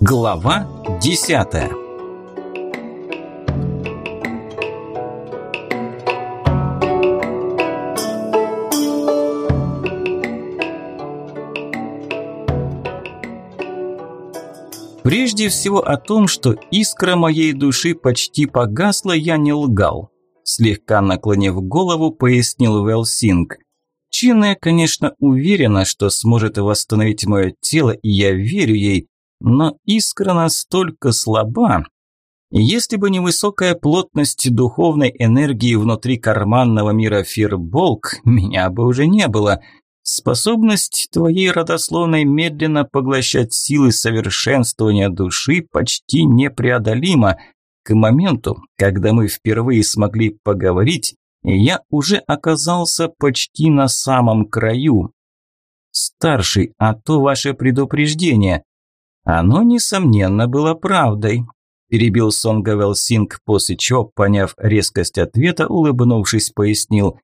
Глава десятая Прежде всего о том, что искра моей души почти погасла, я не лгал. Слегка наклонив голову, пояснил Велсинг. Чинная, конечно, уверена, что сможет восстановить мое тело, и я верю ей, но искра настолько слаба. Если бы не высокая плотность духовной энергии внутри карманного мира Фирболк, меня бы уже не было – Способность твоей родословной медленно поглощать силы совершенствования души почти непреодолима. К моменту, когда мы впервые смогли поговорить, я уже оказался почти на самом краю. Старший, а то ваше предупреждение. Оно, несомненно, было правдой. Перебил Сонга Велсинг, после чего, поняв резкость ответа, улыбнувшись, пояснил.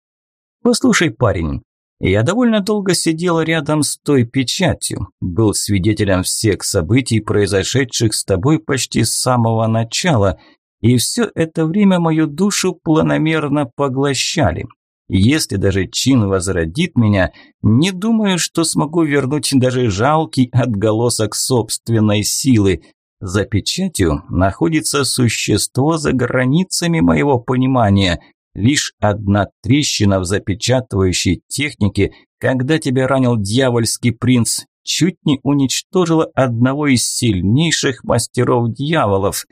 «Послушай, парень, я довольно долго сидел рядом с той печатью, был свидетелем всех событий, произошедших с тобой почти с самого начала, и все это время мою душу планомерно поглощали. Если даже Чин возродит меня, не думаю, что смогу вернуть даже жалкий отголосок собственной силы. За печатью находится существо за границами моего понимания – Лишь одна трещина в запечатывающей технике, когда тебя ранил дьявольский принц, чуть не уничтожила одного из сильнейших мастеров дьяволов.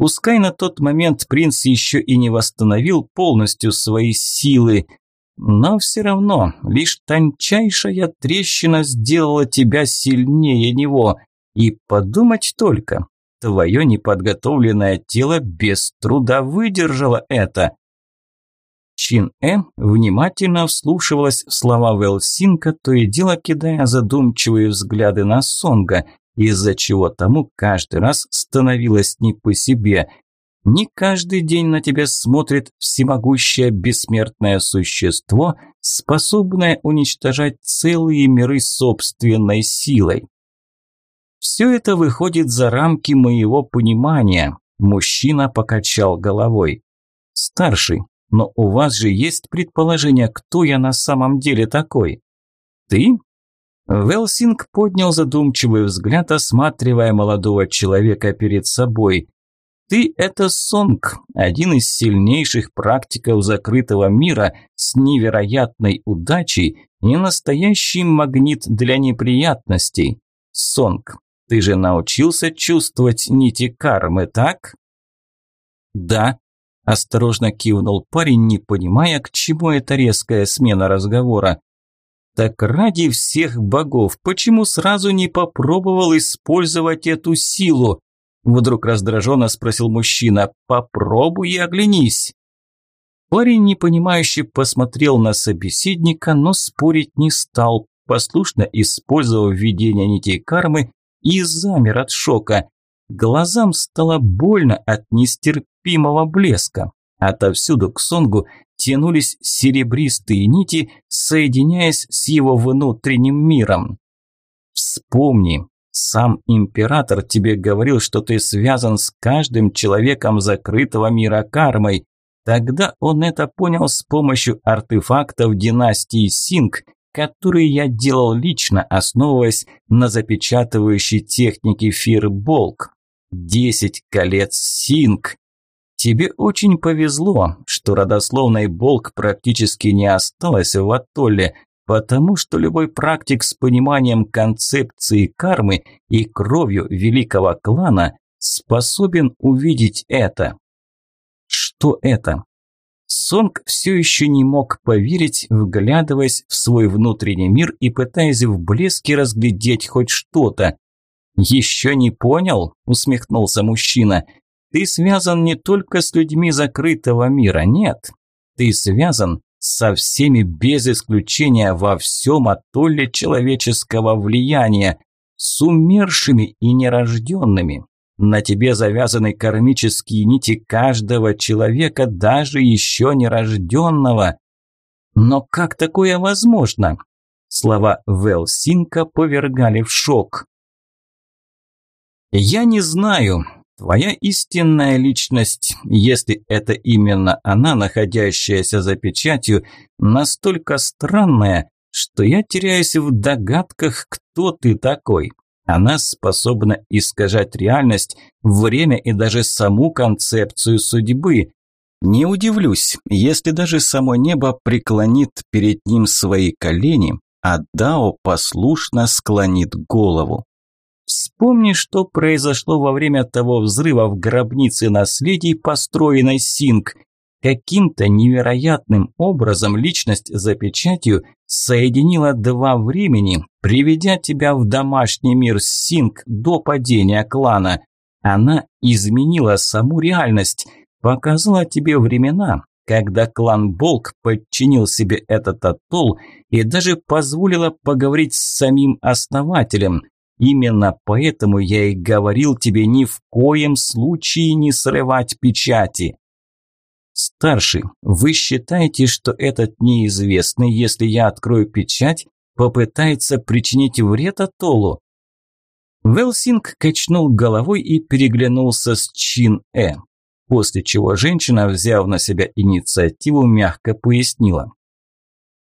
Пускай на тот момент принц еще и не восстановил полностью свои силы, но все равно лишь тончайшая трещина сделала тебя сильнее него. И подумать только, твое неподготовленное тело без труда выдержало это. Чин Э внимательно вслушивалась в слова Велсинка, то и дело кидая задумчивые взгляды на Сонга, из-за чего тому каждый раз становилось не по себе. Не каждый день на тебя смотрит всемогущее бессмертное существо, способное уничтожать целые миры собственной силой. Все это выходит за рамки моего понимания. Мужчина покачал головой. Старший, но у вас же есть предположение, кто я на самом деле такой? Ты? Велсинг поднял задумчивый взгляд, осматривая молодого человека перед собой. Ты – это Сонг, один из сильнейших практиков закрытого мира с невероятной удачей и настоящий магнит для неприятностей. Сонг, ты же научился чувствовать нити кармы, так? Да, Осторожно кивнул парень, не понимая, к чему эта резкая смена разговора. Так ради всех богов, почему сразу не попробовал использовать эту силу? Вдруг раздраженно спросил мужчина. Попробуй и оглянись. Парень, непонимающе, посмотрел на собеседника, но спорить не стал, послушно использовав видение нитей кармы и замер от шока. Глазам стало больно от нестерпимого блеска. Отовсюду к Сонгу тянулись серебристые нити, соединяясь с его внутренним миром. Вспомни, сам император тебе говорил, что ты связан с каждым человеком закрытого мира кармой. Тогда он это понял с помощью артефактов династии Синг, которые я делал лично, основываясь на запечатывающей технике Фирболк. Десять колец Синг. Тебе очень повезло, что родословной Болк практически не осталось в атолле, потому что любой практик с пониманием концепции кармы и кровью великого клана способен увидеть это. Что это? Сонг все еще не мог поверить, вглядываясь в свой внутренний мир и пытаясь в блеске разглядеть хоть что-то. «Еще не понял?» – усмехнулся мужчина. «Ты связан не только с людьми закрытого мира, нет. Ты связан со всеми без исключения во всем атолле человеческого влияния, с умершими и нерожденными. На тебе завязаны кармические нити каждого человека, даже еще нерожденного. Но как такое возможно?» Слова Велсинка повергали в шок. Я не знаю, твоя истинная личность, если это именно она, находящаяся за печатью, настолько странная, что я теряюсь в догадках, кто ты такой. Она способна искажать реальность, время и даже саму концепцию судьбы. Не удивлюсь, если даже само небо преклонит перед ним свои колени, а Дао послушно склонит голову. Вспомни, что произошло во время того взрыва в гробнице наследий, построенной Синг. Каким-то невероятным образом личность за печатью соединила два времени, приведя тебя в домашний мир Синг до падения клана. Она изменила саму реальность, показала тебе времена, когда клан Болк подчинил себе этот атолл и даже позволила поговорить с самим основателем, Именно поэтому я и говорил тебе ни в коем случае не срывать печати. Старший, вы считаете, что этот неизвестный, если я открою печать, попытается причинить вред Атолу? Велсинг качнул головой и переглянулся с Чин Э, после чего женщина, взяв на себя инициативу, мягко пояснила.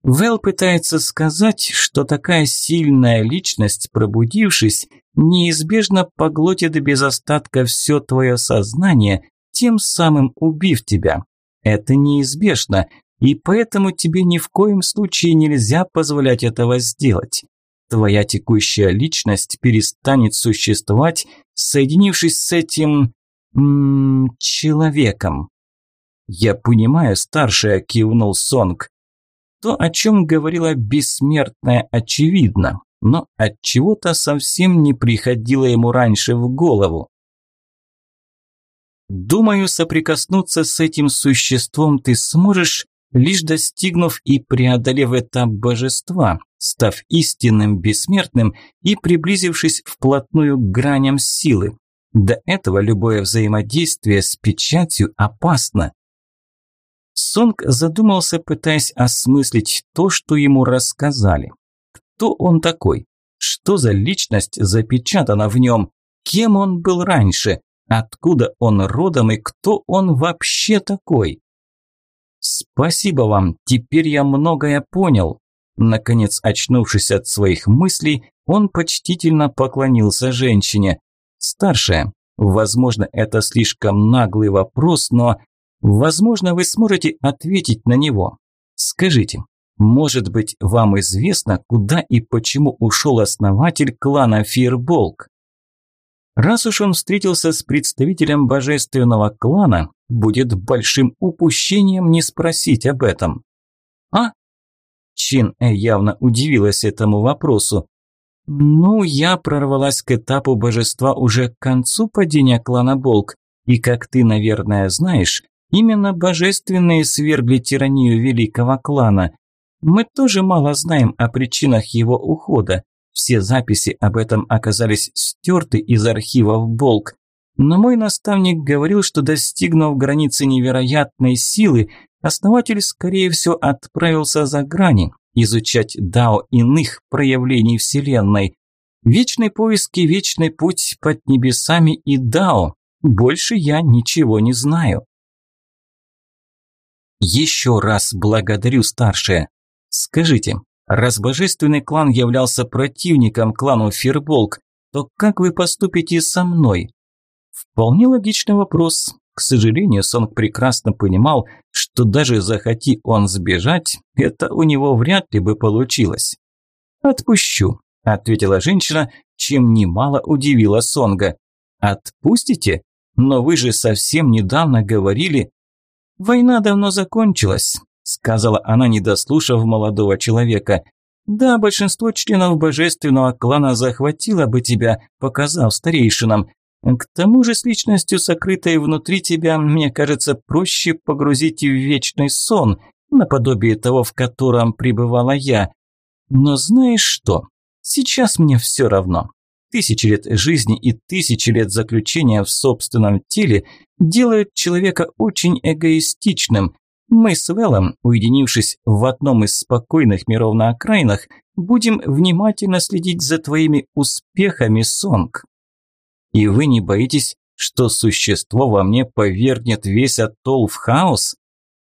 Вэл пытается сказать, что такая сильная личность, пробудившись, неизбежно поглотит без остатка все твое сознание, тем самым убив тебя. Это неизбежно, и поэтому тебе ни в коем случае нельзя позволять этого сделать. Твоя текущая личность перестанет существовать, соединившись с этим... М -м, человеком. «Я понимаю, старшая», – кивнул Сонг. То, о чем говорила бессмертная, очевидно, но от чего-то совсем не приходило ему раньше в голову. Думаю, соприкоснуться с этим существом ты сможешь, лишь достигнув и преодолев этап божества, став истинным бессмертным и приблизившись вплотную к граням силы. До этого любое взаимодействие с печатью опасно. Сонг задумался, пытаясь осмыслить то, что ему рассказали. Кто он такой? Что за личность запечатана в нем? Кем он был раньше? Откуда он родом и кто он вообще такой? Спасибо вам, теперь я многое понял. Наконец, очнувшись от своих мыслей, он почтительно поклонился женщине. Старшая, возможно, это слишком наглый вопрос, но Возможно, вы сможете ответить на него. Скажите, может быть, вам известно, куда и почему ушел основатель клана Фирболк? Раз уж он встретился с представителем божественного клана, будет большим упущением не спросить об этом. А? Чин Э явно удивилась этому вопросу. Ну, я прорвалась к этапу божества уже к концу падения клана Болк, и, как ты, наверное, знаешь, Именно божественные свергли тиранию великого клана. Мы тоже мало знаем о причинах его ухода. Все записи об этом оказались стерты из архивов Болк. Но мой наставник говорил, что достигнув границы невероятной силы, основатель, скорее всего, отправился за грани, изучать дао иных проявлений Вселенной. Вечный поиск и вечный путь под небесами и дао. Больше я ничего не знаю. Еще раз благодарю, старшая. Скажите, раз божественный клан являлся противником клану Фирболк, то как вы поступите со мной? Вполне логичный вопрос. К сожалению, Сонг прекрасно понимал, что даже захоти он сбежать, это у него вряд ли бы получилось. «Отпущу», – ответила женщина, чем немало удивила Сонга. «Отпустите? Но вы же совсем недавно говорили, «Война давно закончилась», – сказала она, не дослушав молодого человека. «Да, большинство членов божественного клана захватило бы тебя, показав старейшинам. К тому же с личностью, сокрытой внутри тебя, мне кажется, проще погрузить в вечный сон, наподобие того, в котором пребывала я. Но знаешь что? Сейчас мне все равно. Тысячи лет жизни и тысячи лет заключения в собственном теле делают человека очень эгоистичным. Мы с Веллом, уединившись в одном из спокойных миров на окраинах, будем внимательно следить за твоими успехами, Сонг. И вы не боитесь, что существо во мне повергнет весь атолл в хаос?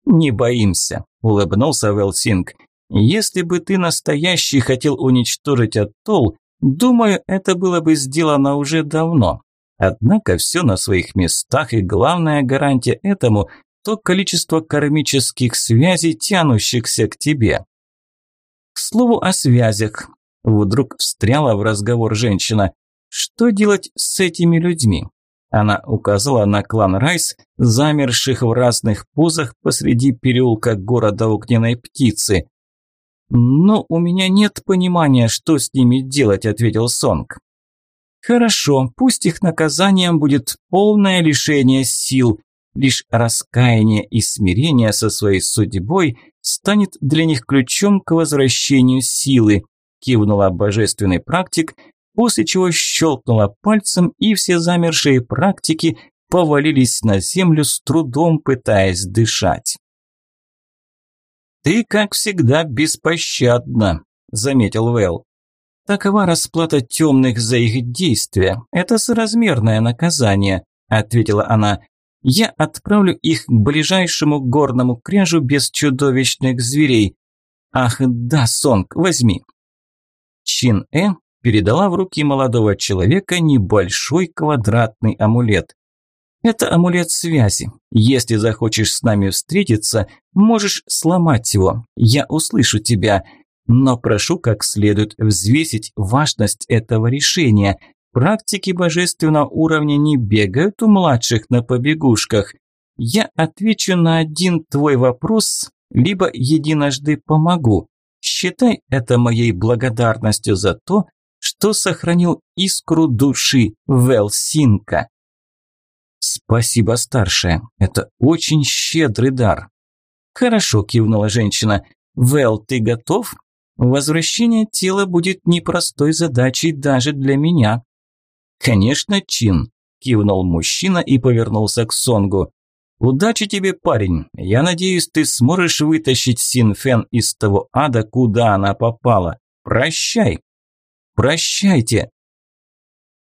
Не боимся, улыбнулся Велсинг. Если бы ты настоящий хотел уничтожить атолл, думаю, это было бы сделано уже давно. Однако все на своих местах, и главная гарантия этому – то количество кармических связей, тянущихся к тебе. К слову о связях. Вдруг встряла в разговор женщина. Что делать с этими людьми? Она указала на клан Райс, замерших в разных позах посреди переулка города огненной птицы. «Но у меня нет понимания, что с ними делать», – ответил Сонг. «Хорошо, пусть их наказанием будет полное лишение сил. Лишь раскаяние и смирение со своей судьбой станет для них ключом к возвращению силы», – кивнула божественный практик, после чего щелкнула пальцем, и все замершие практики повалились на землю с трудом пытаясь дышать. «Ты, как всегда, беспощадна», – заметил Вэл. «Такова расплата темных за их действия. Это соразмерное наказание», – ответила она. «Я отправлю их к ближайшему горному кряжу без чудовищных зверей. Ах, да, Сонг, возьми». Чин-э передала в руки молодого человека небольшой квадратный амулет. Это амулет связи. Если захочешь с нами встретиться, можешь сломать его. Я услышу тебя. Но прошу как следует взвесить важность этого решения. Практики божественного уровня не бегают у младших на побегушках. Я отвечу на один твой вопрос, либо единожды помогу. Считай это моей благодарностью за то, что сохранил искру души Велсинка. Спасибо, старшая. Это очень щедрый дар. Хорошо, кивнула женщина. Вэл, ты готов? Возвращение тела будет непростой задачей даже для меня. Конечно, Чин, кивнул мужчина и повернулся к Сонгу. Удачи тебе, парень. Я надеюсь, ты сможешь вытащить Синфен из того ада, куда она попала. Прощай. Прощайте.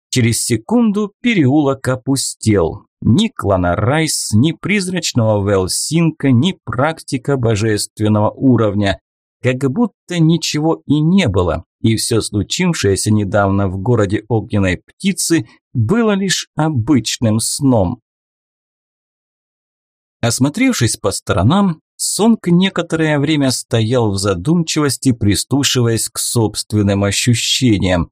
Через секунду переулок опустел. Ни клана Райс, ни призрачного Велсинка, ни практика божественного уровня. Как будто ничего и не было, и все случившееся недавно в городе огненной птицы было лишь обычным сном. Осмотревшись по сторонам, Сонг некоторое время стоял в задумчивости, прислушиваясь к собственным ощущениям.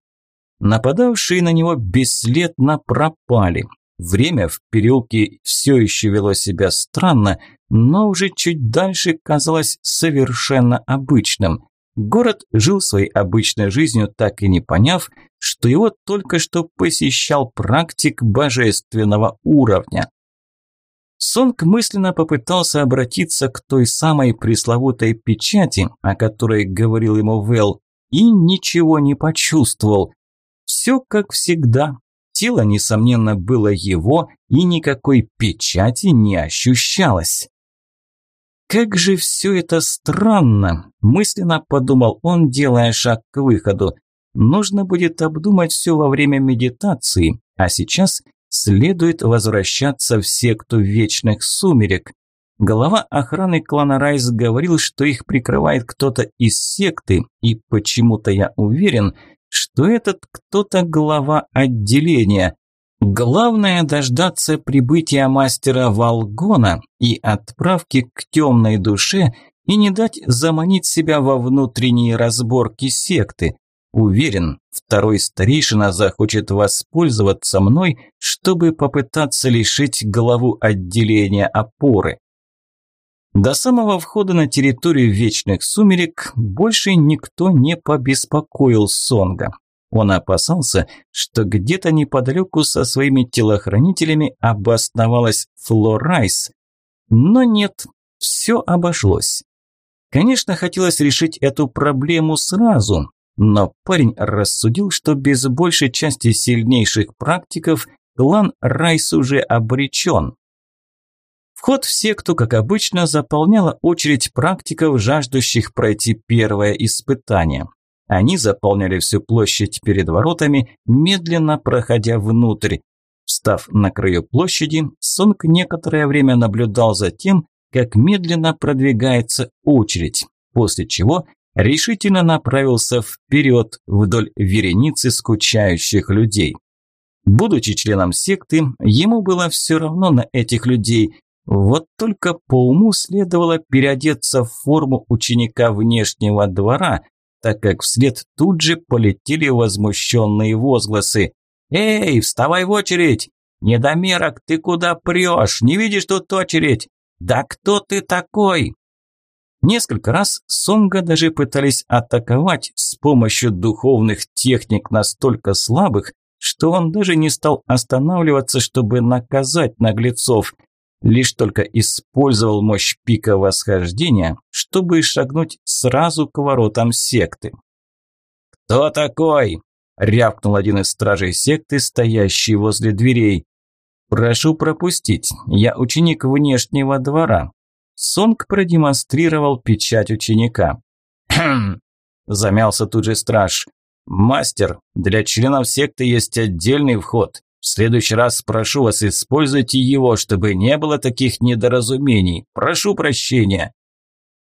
Нападавшие на него бесследно пропали. Время в переулке все еще вело себя странно, но уже чуть дальше казалось совершенно обычным. Город жил своей обычной жизнью, так и не поняв, что его только что посещал практик божественного уровня. Сонг мысленно попытался обратиться к той самой пресловутой печати, о которой говорил ему Вэл, и ничего не почувствовал. Все как всегда. Тело, несомненно, было его, и никакой печати не ощущалось. «Как же все это странно!» – мысленно подумал он, делая шаг к выходу. «Нужно будет обдумать все во время медитации, а сейчас следует возвращаться в секту Вечных Сумерек. Глава охраны клана Райс говорил, что их прикрывает кто-то из секты, и почему-то я уверен, что этот кто-то глава отделения. Главное дождаться прибытия мастера Волгона и отправки к темной душе и не дать заманить себя во внутренние разборки секты. Уверен, второй старейшина захочет воспользоваться мной, чтобы попытаться лишить главу отделения опоры. До самого входа на территорию Вечных Сумерек больше никто не побеспокоил Сонга. Он опасался, что где-то неподалеку со своими телохранителями обосновалась Флорайс. Но нет, все обошлось. Конечно, хотелось решить эту проблему сразу, но парень рассудил, что без большей части сильнейших практиков клан Райс уже обречен. Вход в секту, как обычно, заполняла очередь практиков, жаждущих пройти первое испытание. Они заполняли всю площадь перед воротами, медленно проходя внутрь. Встав на краю площади, Сонг некоторое время наблюдал за тем, как медленно продвигается очередь, после чего решительно направился вперед вдоль вереницы скучающих людей. Будучи членом секты, ему было все равно на этих людей, вот только по уму следовало переодеться в форму ученика внешнего двора, так как вслед тут же полетели возмущенные возгласы. «Эй, вставай в очередь! Недомерок, ты куда прешь? Не видишь тут очередь? Да кто ты такой?» Несколько раз Сонга даже пытались атаковать с помощью духовных техник настолько слабых, что он даже не стал останавливаться, чтобы наказать наглецов. Лишь только использовал мощь пика восхождения, чтобы шагнуть сразу к воротам секты. «Кто такой?» – рявкнул один из стражей секты, стоящий возле дверей. «Прошу пропустить, я ученик внешнего двора». Сонг продемонстрировал печать ученика. «Хм!» – замялся тут же страж. «Мастер, для членов секты есть отдельный вход. В следующий раз прошу вас, используйте его, чтобы не было таких недоразумений. Прошу прощения».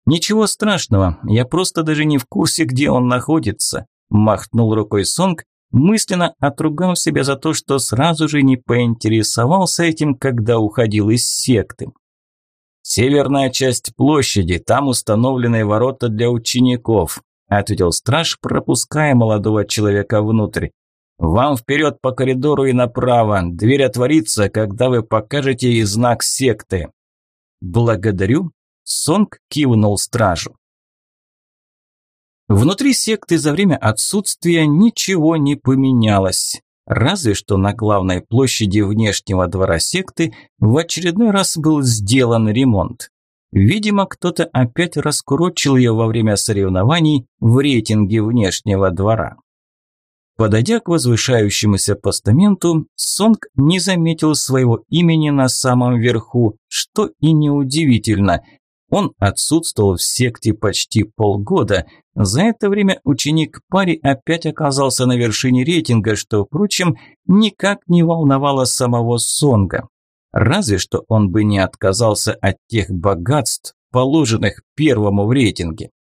«Ничего страшного, я просто даже не в курсе, где он находится», – махнул рукой Сонг, мысленно отругав себя за то, что сразу же не поинтересовался этим, когда уходил из секты. «Северная часть площади, там установлены ворота для учеников ответил страж, пропуская молодого человека внутрь. «Вам вперед по коридору и направо. Дверь отворится, когда вы покажете ей знак секты». «Благодарю», – Сонг кивнул стражу. Внутри секты за время отсутствия ничего не поменялось. Разве что на главной площади внешнего двора секты в очередной раз был сделан ремонт. Видимо, кто-то опять раскурочил ее во время соревнований в рейтинге внешнего двора. Подойдя к возвышающемуся постаменту, Сонг не заметил своего имени на самом верху, что и неудивительно. Он отсутствовал в секте почти полгода. За это время ученик пари опять оказался на вершине рейтинга, что, впрочем, никак не волновало самого Сонга. Разве что он бы не отказался от тех богатств, положенных первому в рейтинге.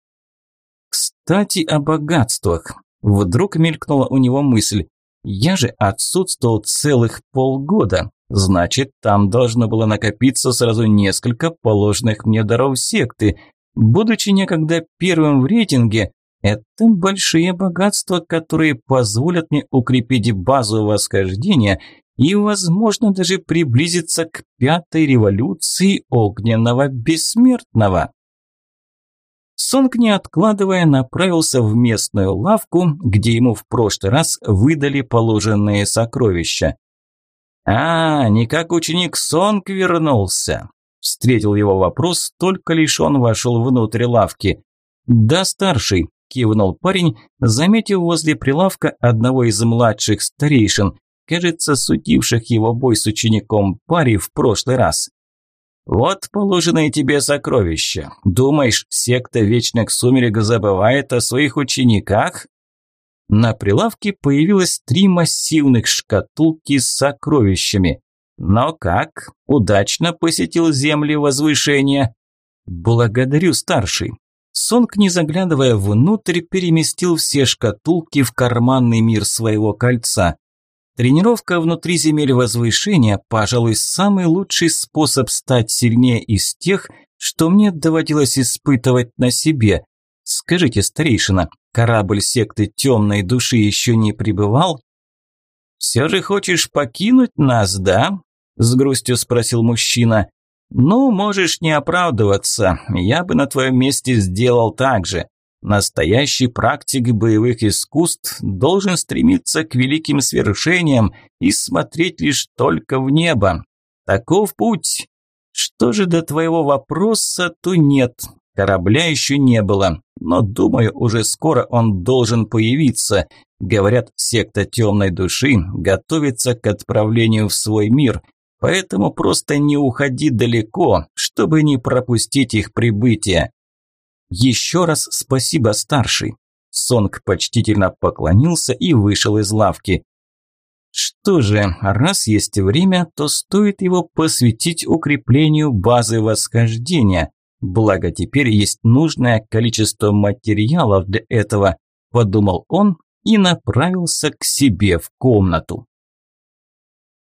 Кстати, о богатствах. Вдруг мелькнула у него мысль. Я же отсутствовал целых полгода. Значит, там должно было накопиться сразу несколько положенных мне даров секты. Будучи некогда первым в рейтинге, это большие богатства, которые позволят мне укрепить базу восхождения и, возможно, даже приблизиться к пятой революции огненного бессмертного. Сонг, не откладывая, направился в местную лавку, где ему в прошлый раз выдали положенные сокровища. «А, не как ученик Сонг вернулся», – встретил его вопрос, только лишь он вошел внутрь лавки. «Да, старший», – кивнул парень, заметив возле прилавка одного из младших старейшин, кажется, судивших его бой с учеником пари в прошлый раз. «Вот положенные тебе сокровища. Думаешь, секта Вечных Сумерек забывает о своих учениках?» На прилавке появилось три массивных шкатулки с сокровищами. «Но как? Удачно посетил земли возвышения?» «Благодарю, старший». Сонг, не заглядывая внутрь, переместил все шкатулки в карманный мир своего кольца. Тренировка внутри земель возвышения, пожалуй, самый лучший способ стать сильнее из тех, что мне доводилось испытывать на себе. Скажите, старейшина, корабль секты темной души еще не прибывал? «Все же хочешь покинуть нас, да?» – с грустью спросил мужчина. «Ну, можешь не оправдываться, я бы на твоем месте сделал так же. Настоящий практик боевых искусств должен стремиться к великим свершениям и смотреть лишь только в небо. Таков путь. Что же до твоего вопроса, то нет. Корабля еще не было, но, думаю, уже скоро он должен появиться. Говорят, секта темной души готовится к отправлению в свой мир, поэтому просто не уходи далеко, чтобы не пропустить их прибытие. «Еще раз спасибо, старший!» Сонг почтительно поклонился и вышел из лавки. Что же, раз есть время, то стоит его посвятить укреплению базы восхождения. Благо теперь есть нужное количество материалов для этого, подумал он и направился к себе в комнату.